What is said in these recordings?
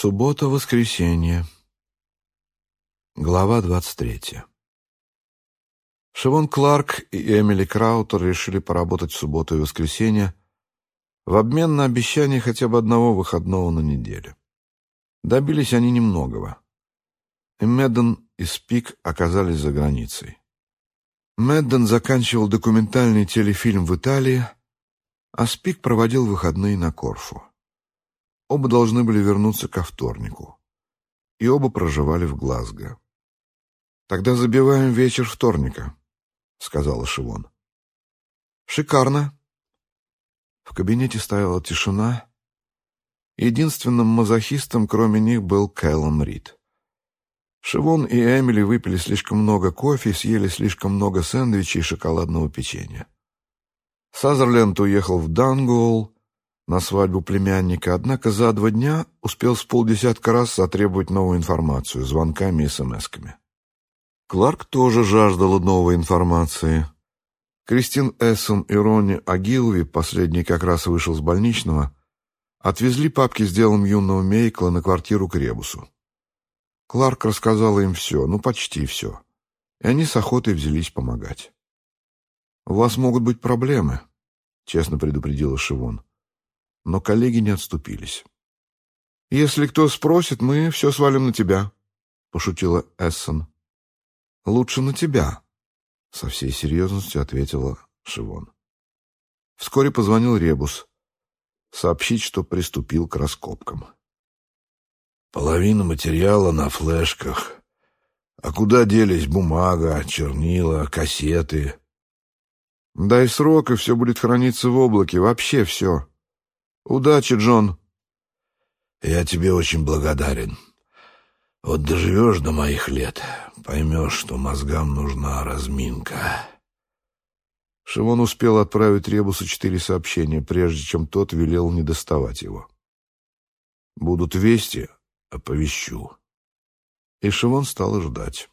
Суббота-воскресенье. Глава 23. Шивон Кларк и Эмили Краутер решили поработать в субботу и воскресенье в обмен на обещание хотя бы одного выходного на неделю. Добились они немногого. И Медден и Спик оказались за границей. Медден заканчивал документальный телефильм в Италии, а Спик проводил выходные на Корфу. Оба должны были вернуться ко вторнику. И оба проживали в Глазго. «Тогда забиваем вечер вторника», — сказала Шивон. «Шикарно». В кабинете стояла тишина. Единственным мазохистом, кроме них, был Кэллом Рид. Шивон и Эмили выпили слишком много кофе, съели слишком много сэндвичей и шоколадного печенья. Сазерленд уехал в Дангуолл, на свадьбу племянника, однако за два дня успел с полдесятка раз затребовать новую информацию звонками и смс-ками. Кларк тоже жаждала новой информации. Кристин Эссон и Ронни Агилви, последний как раз вышел с больничного, отвезли папки с делом юного Мейкла на квартиру к Ребусу. Кларк рассказала им все, ну почти все, и они с охотой взялись помогать. «У вас могут быть проблемы», — честно предупредила Шивон но коллеги не отступились. «Если кто спросит, мы все свалим на тебя», — пошутила Эссон. «Лучше на тебя», — со всей серьезностью ответила Шивон. Вскоре позвонил Ребус. Сообщить, что приступил к раскопкам. «Половина материала на флешках. А куда делись бумага, чернила, кассеты?» «Дай срок, и все будет храниться в облаке. Вообще все», Удачи, Джон. Я тебе очень благодарен. Вот доживешь до моих лет, поймешь, что мозгам нужна разминка. Шивон успел отправить Ребусу четыре сообщения, прежде чем тот велел не доставать его. Будут вести, оповещу. И Шивон стал ждать.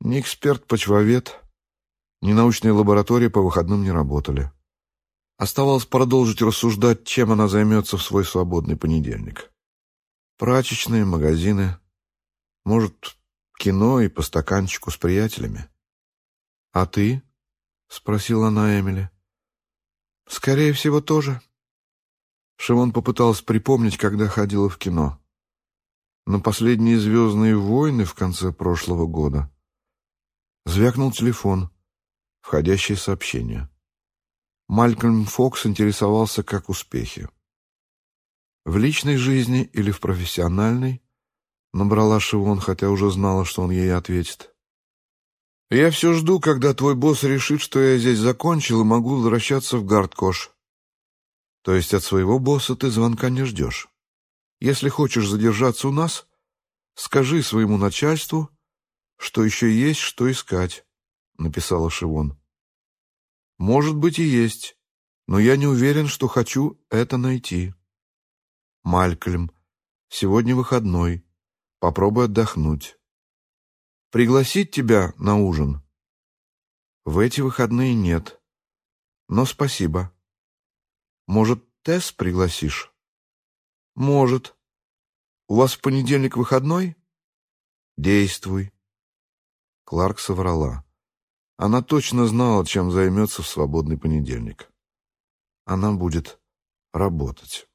Ни эксперт-почвовед, ни научная лаборатория по выходным не работали. Оставалось продолжить рассуждать, чем она займется в свой свободный понедельник. Прачечные, магазины, может, кино и по стаканчику с приятелями. «А ты?» — спросила она Эмили. «Скорее всего, тоже». Шимон попытался припомнить, когда ходила в кино. На последние «Звездные войны» в конце прошлого года. Звякнул телефон. Входящее сообщение. Малькольм Фокс интересовался, как успехи. В личной жизни или в профессиональной набрала Шивон, хотя уже знала, что он ей ответит. «Я все жду, когда твой босс решит, что я здесь закончил и могу возвращаться в Гардкош». «То есть от своего босса ты звонка не ждешь? Если хочешь задержаться у нас, скажи своему начальству, что еще есть что искать», — написала Шивон. Может быть и есть, но я не уверен, что хочу это найти. Малькольм, сегодня выходной. Попробуй отдохнуть. Пригласить тебя на ужин? В эти выходные нет. Но спасибо. Может, Тесс пригласишь? Может. У вас в понедельник выходной? Действуй. Кларк соврала. Она точно знала, чем займется в свободный понедельник. Она будет работать.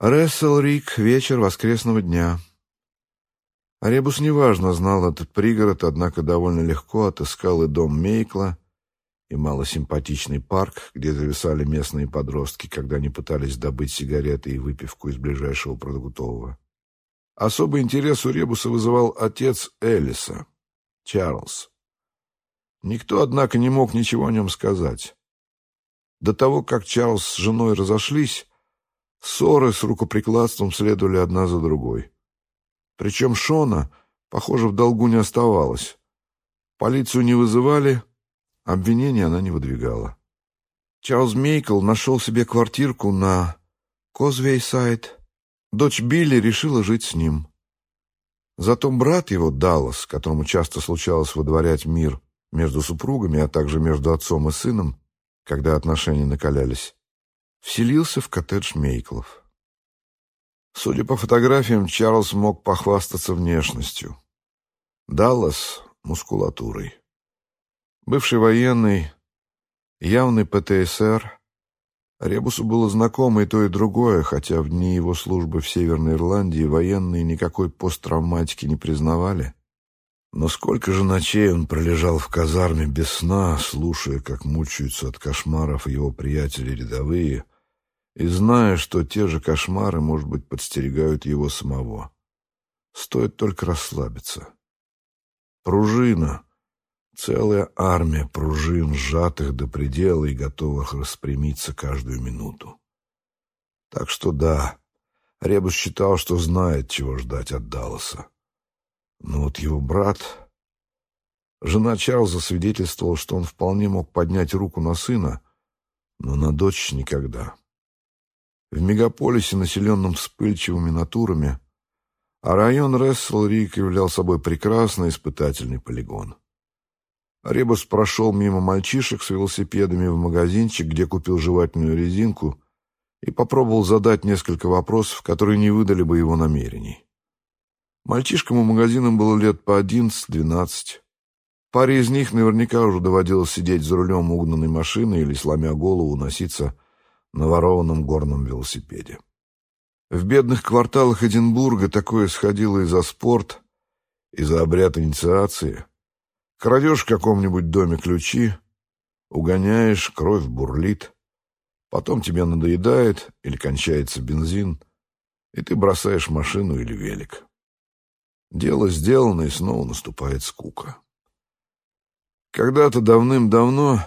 Рессел Рик, вечер воскресного дня. Ребус неважно знал этот пригород, однако довольно легко отыскал и дом Мейкла, и малосимпатичный парк, где зависали местные подростки, когда они пытались добыть сигареты и выпивку из ближайшего продуктового. Особый интерес у Ребуса вызывал отец Элиса, Чарльз. Никто, однако, не мог ничего о нем сказать. До того, как Чарльз с женой разошлись, ссоры с рукоприкладством следовали одна за другой. Причем Шона, похоже, в долгу не оставалась. Полицию не вызывали, обвинения она не выдвигала. Чарльз Мейкл нашел себе квартирку на Козвейсайд. Дочь Билли решила жить с ним. Зато брат его, Даллас, которому часто случалось выдворять мир между супругами, а также между отцом и сыном, когда отношения накалялись, вселился в коттедж Мейклов. Судя по фотографиям, Чарльз мог похвастаться внешностью. Даллас — мускулатурой. Бывший военный, явный ПТСР. Ребусу было знакомо и то, и другое, хотя в дни его службы в Северной Ирландии военные никакой посттравматики не признавали. Но сколько же ночей он пролежал в казарме без сна, слушая, как мучаются от кошмаров его приятели рядовые, и зная, что те же кошмары, может быть, подстерегают его самого. Стоит только расслабиться. Пружина. Целая армия пружин, сжатых до предела и готовых распрямиться каждую минуту. Так что да, Ребус считал, что знает, чего ждать от Далласа. Но вот его брат... Жена Чарльза свидетельствовала, что он вполне мог поднять руку на сына, но на дочь никогда. В мегаполисе, населенном вспыльчивыми натурами, а район Ресселрик являл собой прекрасный испытательный полигон. Ребус прошел мимо мальчишек с велосипедами в магазинчик, где купил жевательную резинку, и попробовал задать несколько вопросов, которые не выдали бы его намерений. Мальчишкам у магазина было лет по одиннадцать-двенадцать. Паре из них наверняка уже доводилось сидеть за рулем угнанной машины или, сломя голову, носиться на ворованном горном велосипеде. В бедных кварталах Эдинбурга такое сходило и за спорт, и за обряд инициации. Крадешь в каком-нибудь доме ключи, угоняешь, кровь бурлит, потом тебе надоедает или кончается бензин, и ты бросаешь машину или велик. Дело сделано, и снова наступает скука. Когда-то давным-давно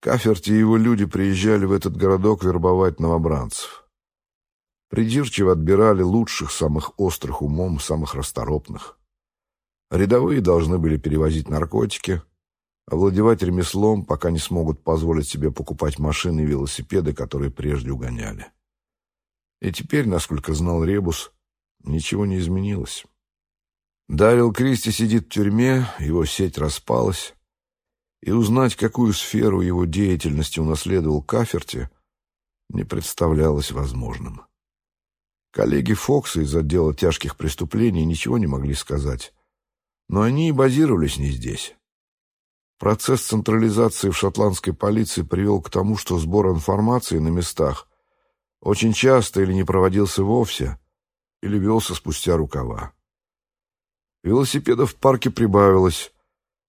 Каферти и его люди приезжали в этот городок вербовать новобранцев. Придирчиво отбирали лучших, самых острых умом, самых расторопных. Рядовые должны были перевозить наркотики, овладевать ремеслом, пока не смогут позволить себе покупать машины и велосипеды, которые прежде угоняли. И теперь, насколько знал Ребус, ничего не изменилось. Дарил Кристи сидит в тюрьме, его сеть распалась, и узнать, какую сферу его деятельности унаследовал Каферти, не представлялось возможным. Коллеги Фокса из отдела тяжких преступлений ничего не могли сказать, но они и базировались не здесь. Процесс централизации в шотландской полиции привел к тому, что сбор информации на местах очень часто или не проводился вовсе, или велся спустя рукава. Велосипедов в парке прибавилось.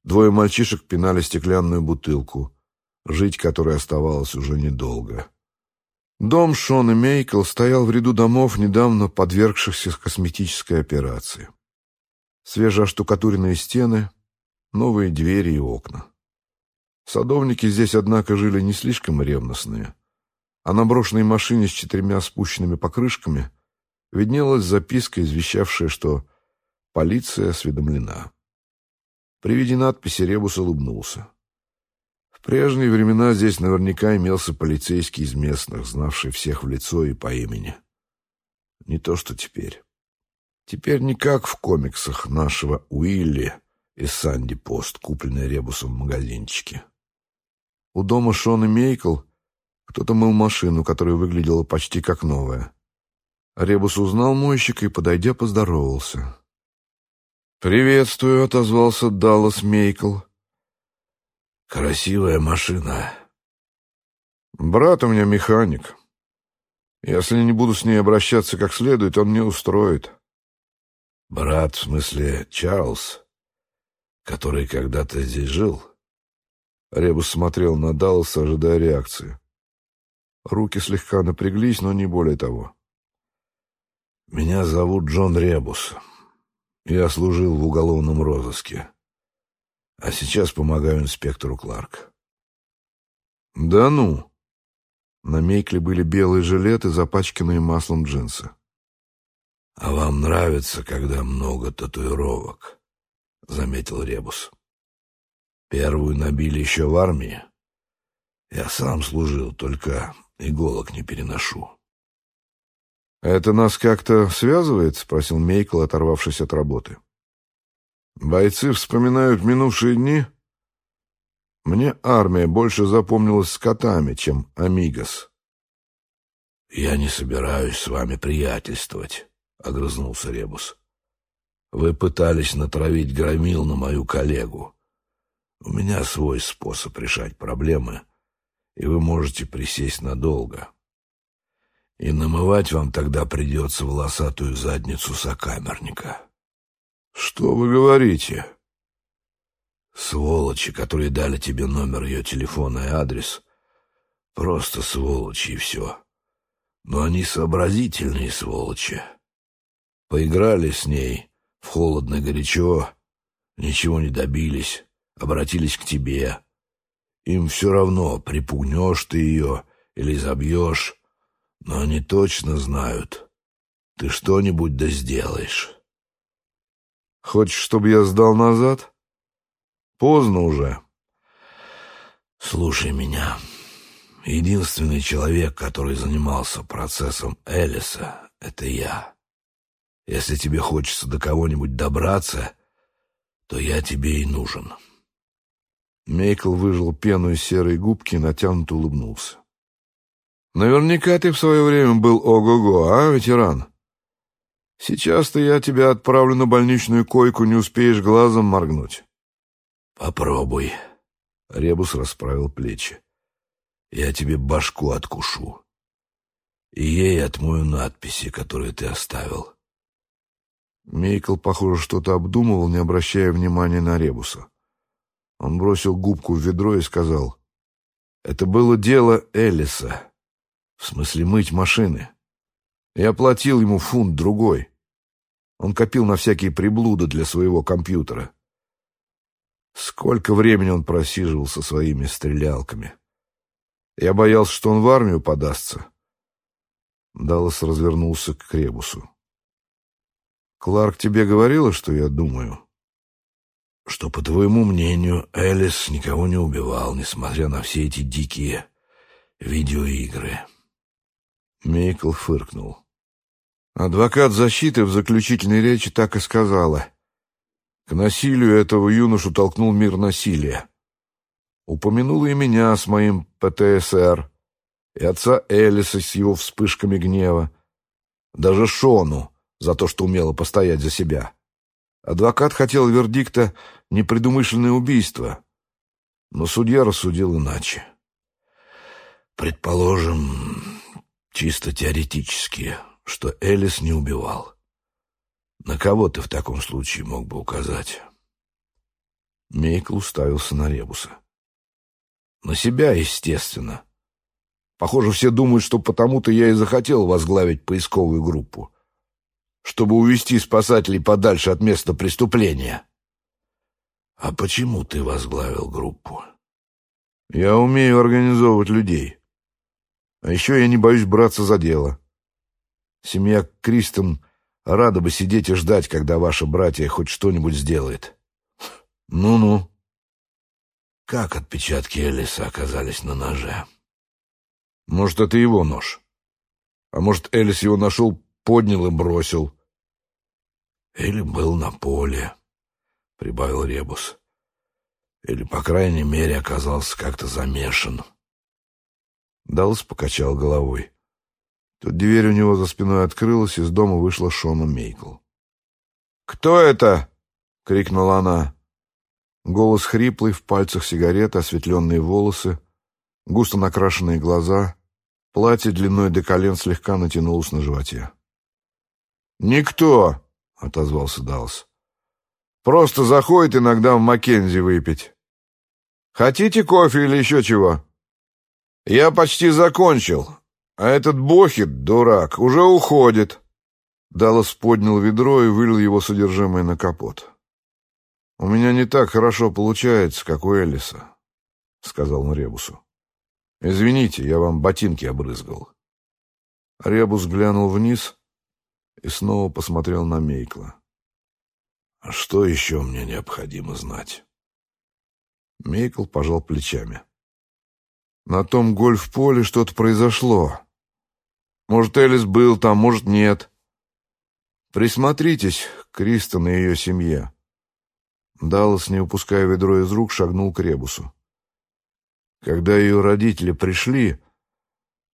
Двое мальчишек пинали стеклянную бутылку, жить которой оставалось уже недолго. Дом Шона Мейкл стоял в ряду домов, недавно подвергшихся косметической операции. Свежеоштукатуренные стены, новые двери и окна. Садовники здесь, однако, жили не слишком ревностные, а на брошенной машине с четырьмя спущенными покрышками виднелась записка, извещавшая, что Полиция осведомлена. При виде надписи Ребус улыбнулся. В прежние времена здесь наверняка имелся полицейский из местных, знавший всех в лицо и по имени. Не то, что теперь. Теперь не как в комиксах нашего Уилли из Санди Пост, купленной Ребусом в магазинчике. У дома Шона Мейкл кто-то мыл машину, которая выглядела почти как новая. Ребус узнал мойщика и, подойдя, поздоровался. «Приветствую», — отозвался Даллас Мейкл. «Красивая машина». «Брат у меня механик. Если не буду с ней обращаться как следует, он не устроит». «Брат, в смысле Чарльз, который когда-то здесь жил?» Ребус смотрел на Далласа, ожидая реакции. Руки слегка напряглись, но не более того. «Меня зовут Джон Ребус». Я служил в уголовном розыске, а сейчас помогаю инспектору Кларк. Да ну! На Мейкле были белые жилеты, запачканные маслом джинсы. «А вам нравится, когда много татуировок?» — заметил Ребус. «Первую набили еще в армии. Я сам служил, только иголок не переношу». «Это нас как-то связывает?» — спросил Мейкл, оторвавшись от работы. «Бойцы вспоминают минувшие дни?» «Мне армия больше запомнилась с котами, чем Амигос». «Я не собираюсь с вами приятельствовать», — огрызнулся Ребус. «Вы пытались натравить громил на мою коллегу. У меня свой способ решать проблемы, и вы можете присесть надолго. И намывать вам тогда придется волосатую задницу сокамерника». «Что вы говорите?» «Сволочи, которые дали тебе номер ее телефона и адрес, просто сволочи и все. Но они сообразительные сволочи. Поиграли с ней в холодно-горячо, ничего не добились, обратились к тебе. Им все равно, припугнешь ты ее или забьешь, но они точно знают, ты что-нибудь да сделаешь». Хочешь, чтобы я сдал назад? Поздно уже. Слушай меня. Единственный человек, который занимался процессом Элиса, это я. Если тебе хочется до кого-нибудь добраться, то я тебе и нужен. Мейкл выжил пену из серой губки и натянуто улыбнулся. Наверняка ты в свое время был ого-го, а, ветеран? Сейчас-то я тебя отправлю на больничную койку, не успеешь глазом моргнуть. Попробуй. Ребус расправил плечи. Я тебе башку откушу. И ей отмою надписи, которые ты оставил. Мейкл, похоже, что-то обдумывал, не обращая внимания на Ребуса. Он бросил губку в ведро и сказал, «Это было дело Элиса, в смысле мыть машины. Я платил ему фунт другой. Он копил на всякие приблуды для своего компьютера. Сколько времени он просиживал со своими стрелялками. Я боялся, что он в армию подастся. Даллас развернулся к Кребусу. «Кларк тебе говорила, что я думаю?» «Что, по твоему мнению, Элис никого не убивал, несмотря на все эти дикие видеоигры». Мейкл фыркнул. Адвокат защиты в заключительной речи так и сказала. К насилию этого юношу толкнул мир насилия. Упомянула и меня с моим ПТСР, и отца Элиса с его вспышками гнева, даже Шону за то, что умела постоять за себя. Адвокат хотел вердикта «непредумышленное убийство», но судья рассудил иначе. «Предположим, чисто теоретически», что Элис не убивал. На кого ты в таком случае мог бы указать? Мейкл уставился на Ребуса. На себя, естественно. Похоже, все думают, что потому-то я и захотел возглавить поисковую группу, чтобы увести спасателей подальше от места преступления. А почему ты возглавил группу? Я умею организовывать людей. А еще я не боюсь браться за дело. Семья Кристон рада бы сидеть и ждать, когда ваши братья хоть что-нибудь сделает. Ну-ну. Как отпечатки Элиса оказались на ноже? Может, это его нож. А может, Элис его нашел, поднял и бросил. Или был на поле, — прибавил Ребус. Или, по крайней мере, оказался как-то замешан. Даллас покачал головой. Тут дверь у него за спиной открылась, из дома вышла Шона Мейкл. «Кто это?» — крикнула она. Голос хриплый, в пальцах сигареты, осветленные волосы, густо накрашенные глаза, платье длиной до колен слегка натянулось на животе. «Никто!» — отозвался Даллас. «Просто заходит иногда в Маккензи выпить. Хотите кофе или еще чего?» «Я почти закончил. А этот Бохит, дурак, уже уходит. Даллас поднял ведро и вылил его содержимое на капот. «У меня не так хорошо получается, как у Элиса», — сказал он Ребусу. «Извините, я вам ботинки обрызгал». Ребус глянул вниз и снова посмотрел на Мейкла. «А что еще мне необходимо знать?» Мейкл пожал плечами. «На том гольф-поле что-то произошло. Может, Элис был там, может, нет. Присмотритесь к Кристон и ее семье. Даллас, не упуская ведро из рук, шагнул к Ребусу. Когда ее родители пришли,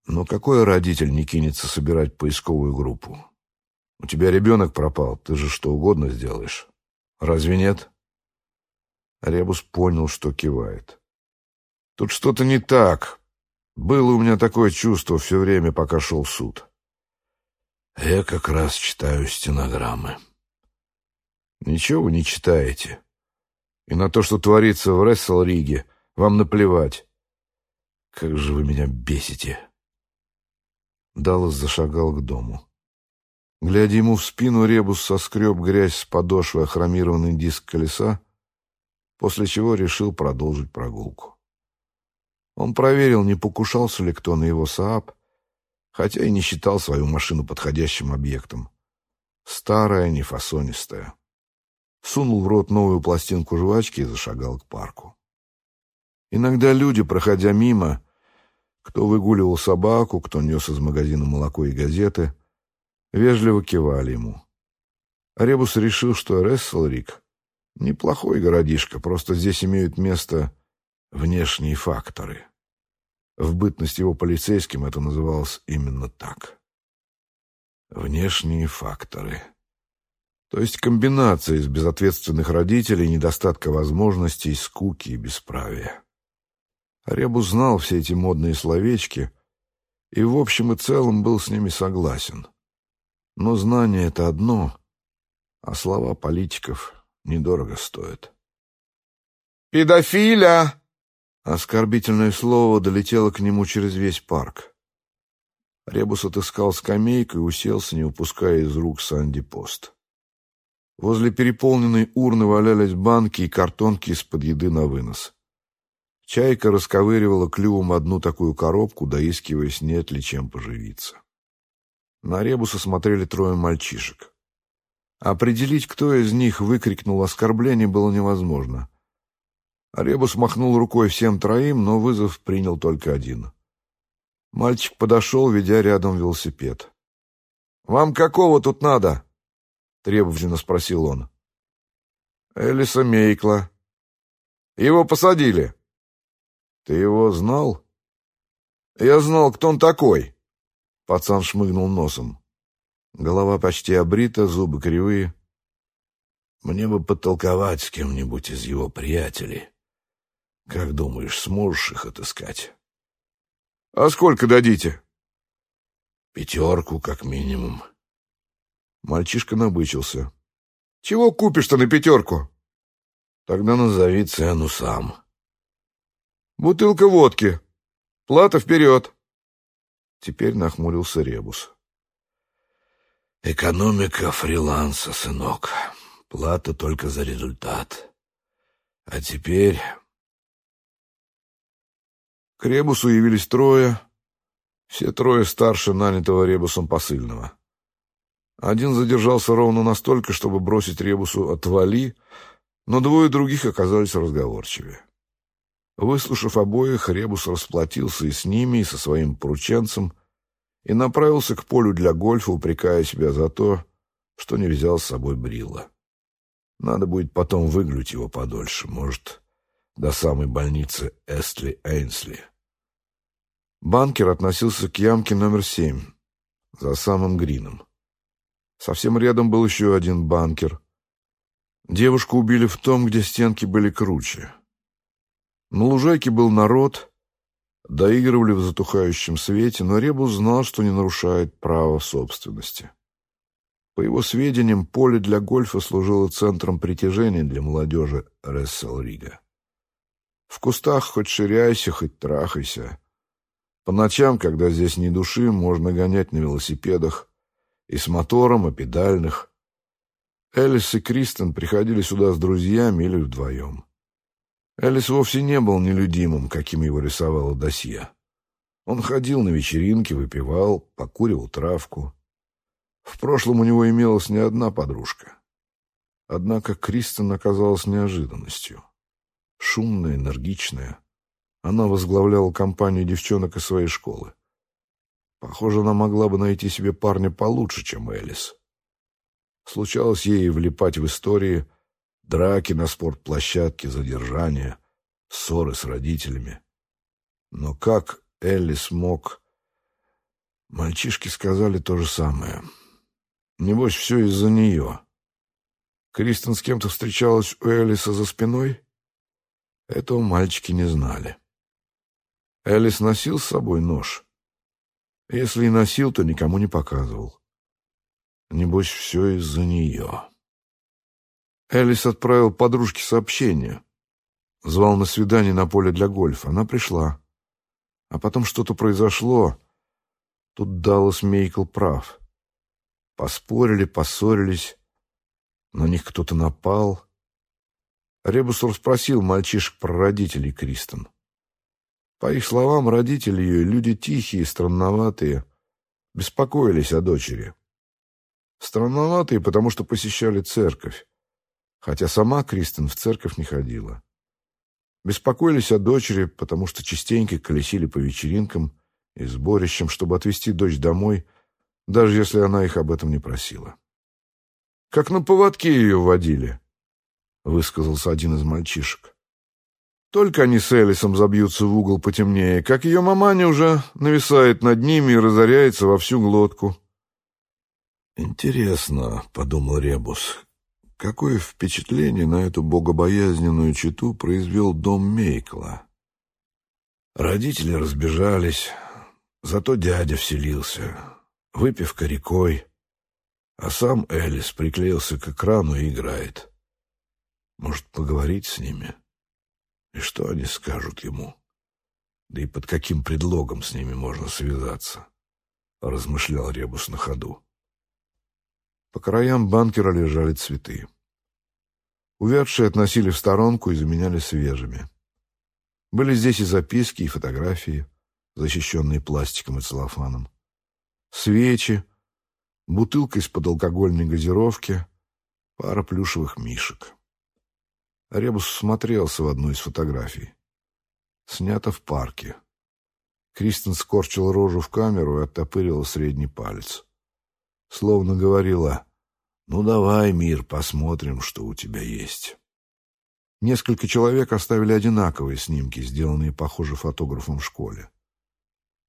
Но какой родитель не кинется собирать поисковую группу? У тебя ребенок пропал, ты же что угодно сделаешь. Разве нет? Ребус понял, что кивает. Тут что-то не так. Было у меня такое чувство все время, пока шел суд. Я как раз читаю стенограммы. Ничего вы не читаете. И на то, что творится в Ресселриге, вам наплевать. Как же вы меня бесите. Даллас зашагал к дому. Глядя ему в спину, Ребус соскреб грязь с подошвы хромированный диск колеса, после чего решил продолжить прогулку. Он проверил, не покушался ли кто на его Сааб, хотя и не считал свою машину подходящим объектом. Старая, нефасонистая. Сунул в рот новую пластинку жвачки и зашагал к парку. Иногда люди, проходя мимо, кто выгуливал собаку, кто нес из магазина молоко и газеты, вежливо кивали ему. Ребус решил, что Ресселрик — неплохой городишко, просто здесь имеют место внешние факторы. В бытность его полицейским это называлось именно так. Внешние факторы. То есть комбинация из безответственных родителей, недостатка возможностей, скуки и бесправия. Ребус знал все эти модные словечки и в общем и целом был с ними согласен. Но знание — это одно, а слова политиков недорого стоят. «Педофиля!» Оскорбительное слово долетело к нему через весь парк. Ребус отыскал скамейку и уселся, не упуская из рук Санди Пост. Возле переполненной урны валялись банки и картонки из-под еды на вынос. Чайка расковыривала клювом одну такую коробку, доискиваясь, нет ли чем поживиться. На Ребуса смотрели трое мальчишек. Определить, кто из них выкрикнул оскорбление, было невозможно. Ребус махнул рукой всем троим, но вызов принял только один. Мальчик подошел, ведя рядом велосипед. «Вам какого тут надо?» — требовательно спросил он. «Элиса Мейкла. Его посадили». «Ты его знал?» «Я знал, кто он такой». Пацан шмыгнул носом. Голова почти обрита, зубы кривые. «Мне бы потолковать с кем-нибудь из его приятелей». Как думаешь, сможешь их отыскать? А сколько дадите? Пятерку, как минимум. Мальчишка набычился. Чего купишь-то на пятерку? Тогда назови цену сам. Бутылка водки. Плата вперед. Теперь нахмурился Ребус. Экономика фриланса, сынок. Плата только за результат. А теперь к Ребусу явились трое, все трое старше нанятого Ребусом посыльного. Один задержался ровно настолько, чтобы бросить Ребусу «отвали», но двое других оказались разговорчивее. Выслушав обоих, Ребус расплатился и с ними, и со своим порученцем, и направился к полю для гольфа, упрекая себя за то, что не взял с собой Брилла. Надо будет потом выглянуть его подольше, может, до самой больницы Эстли-Эйнсли. Банкер относился к ямке номер семь, за самым грином. Совсем рядом был еще один банкер. Девушку убили в том, где стенки были круче. На лужайке был народ, доигрывали в затухающем свете, но Ребус знал, что не нарушает право собственности. По его сведениям, поле для гольфа служило центром притяжения для молодежи Ресселрига. В кустах хоть ширяйся, хоть трахайся. По ночам, когда здесь ни души, можно гонять на велосипедах и с мотором, и педальных. Элис и Кристен приходили сюда с друзьями или вдвоем. Элис вовсе не был нелюдимым, каким его рисовало досье. Он ходил на вечеринки, выпивал, покуривал травку. В прошлом у него имелась не одна подружка. Однако Кристен оказалась неожиданностью шумная, энергичная. Она возглавляла компанию девчонок из своей школы. Похоже, она могла бы найти себе парня получше, чем Элис. Случалось ей влипать в истории, драки на спортплощадке, задержания, ссоры с родителями. Но как Элис мог... Мальчишки сказали то же самое. Небось, все из-за нее. Кристен с кем-то встречалась у Элиса за спиной? Этого мальчики не знали. Элис носил с собой нож. Если и носил, то никому не показывал. Небось, все из-за нее. Элис отправил подружке сообщение. Звал на свидание на поле для гольфа. Она пришла. А потом что-то произошло. Тут Даллас Мейкл прав. Поспорили, поссорились. На них кто-то напал. Ребус спросил мальчишек про родителей Кристен. По их словам, родители ее, люди тихие, странноватые, беспокоились о дочери. Странноватые, потому что посещали церковь, хотя сама Кристен в церковь не ходила. Беспокоились о дочери, потому что частенько колесили по вечеринкам и сборищам, чтобы отвезти дочь домой, даже если она их об этом не просила. «Как на поводке ее водили», — высказался один из мальчишек. Только они с Элисом забьются в угол потемнее, как ее маманя уже нависает над ними и разоряется во всю глотку. «Интересно», — подумал Ребус, — «какое впечатление на эту богобоязненную читу произвел дом Мейкла?» Родители разбежались, зато дядя вселился, выпивка рекой, а сам Элис приклеился к экрану и играет. Может, поговорить с ними?» И что они скажут ему? Да и под каким предлогом с ними можно связаться? Размышлял Ребус на ходу. По краям банкера лежали цветы. Увядшие относили в сторонку и заменяли свежими. Были здесь и записки, и фотографии, защищенные пластиком и целлофаном. Свечи, бутылка из-под алкогольной газировки, пара плюшевых мишек. Ребус смотрелся в одну из фотографий. Снято в парке. Кристен скорчил рожу в камеру и оттопырила средний палец. Словно говорила, «Ну давай, мир, посмотрим, что у тебя есть». Несколько человек оставили одинаковые снимки, сделанные, похоже, фотографом в школе.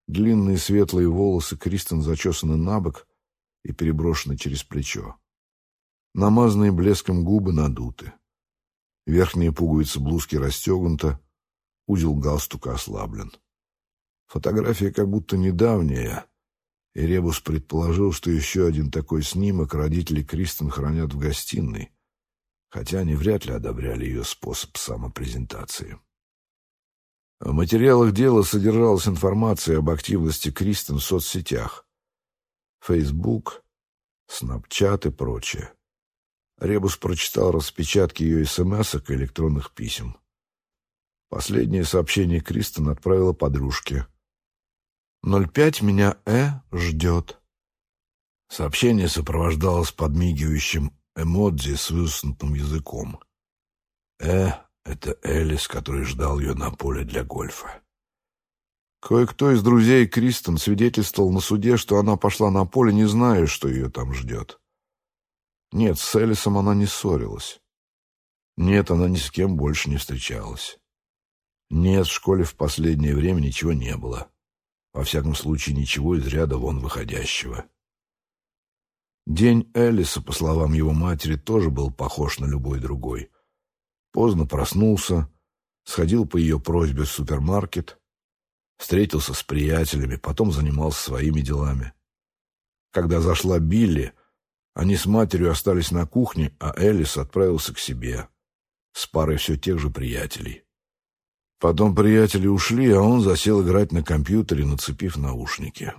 Длинные светлые волосы Кристен зачесаны на бок и переброшены через плечо. Намазанные блеском губы надуты. Верхняя пуговица блузки расстегнута, узел галстука ослаблен. Фотография как будто недавняя, и Ребус предположил, что еще один такой снимок родители Кристен хранят в гостиной, хотя они вряд ли одобряли ее способ самопрезентации. В материалах дела содержалась информация об активности Кристен в соцсетях. Facebook, Snapchat и прочее. Ребус прочитал распечатки ее смс и электронных писем. Последнее сообщение Кристен отправила подружке. «05 меня Э ждет». Сообщение сопровождалось подмигивающим эмодзи с высунутым языком. «Э» — это Элис, который ждал ее на поле для гольфа. Кое-кто из друзей Кристен свидетельствовал на суде, что она пошла на поле, не зная, что ее там ждет. Нет, с Элисом она не ссорилась. Нет, она ни с кем больше не встречалась. Нет, в школе в последнее время ничего не было. Во всяком случае, ничего из ряда вон выходящего. День Элиса, по словам его матери, тоже был похож на любой другой. Поздно проснулся, сходил по ее просьбе в супермаркет, встретился с приятелями, потом занимался своими делами. Когда зашла Билли, они с матерью остались на кухне, а Элис отправился к себе с парой все тех же приятелей. Потом приятели ушли, а он засел играть на компьютере, нацепив наушники.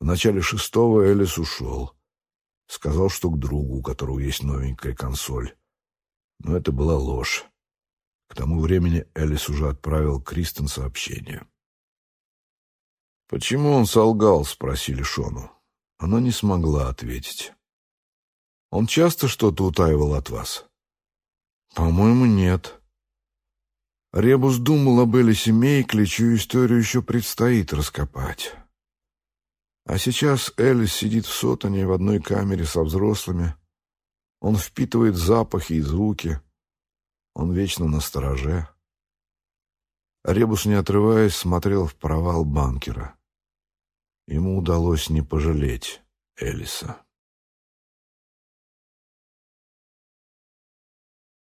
В начале шестого Элис ушел. Сказал, что к другу, у которого есть новенькая консоль. Но это была ложь. К тому времени Элис уже отправил Кристен сообщение. «Почему он солгал?» — спросили Шону. Она не смогла ответить. «Он часто что-то утаивал от вас?» «По-моему, нет». Ребус думал об Элисе Мейкле, чью историю еще предстоит раскопать. А сейчас Элис сидит в сотане в одной камере со взрослыми. Он впитывает запахи и звуки. Он вечно на стороже. Ребус, не отрываясь, смотрел в провал банкера. ему удалось не пожалеть Элиса.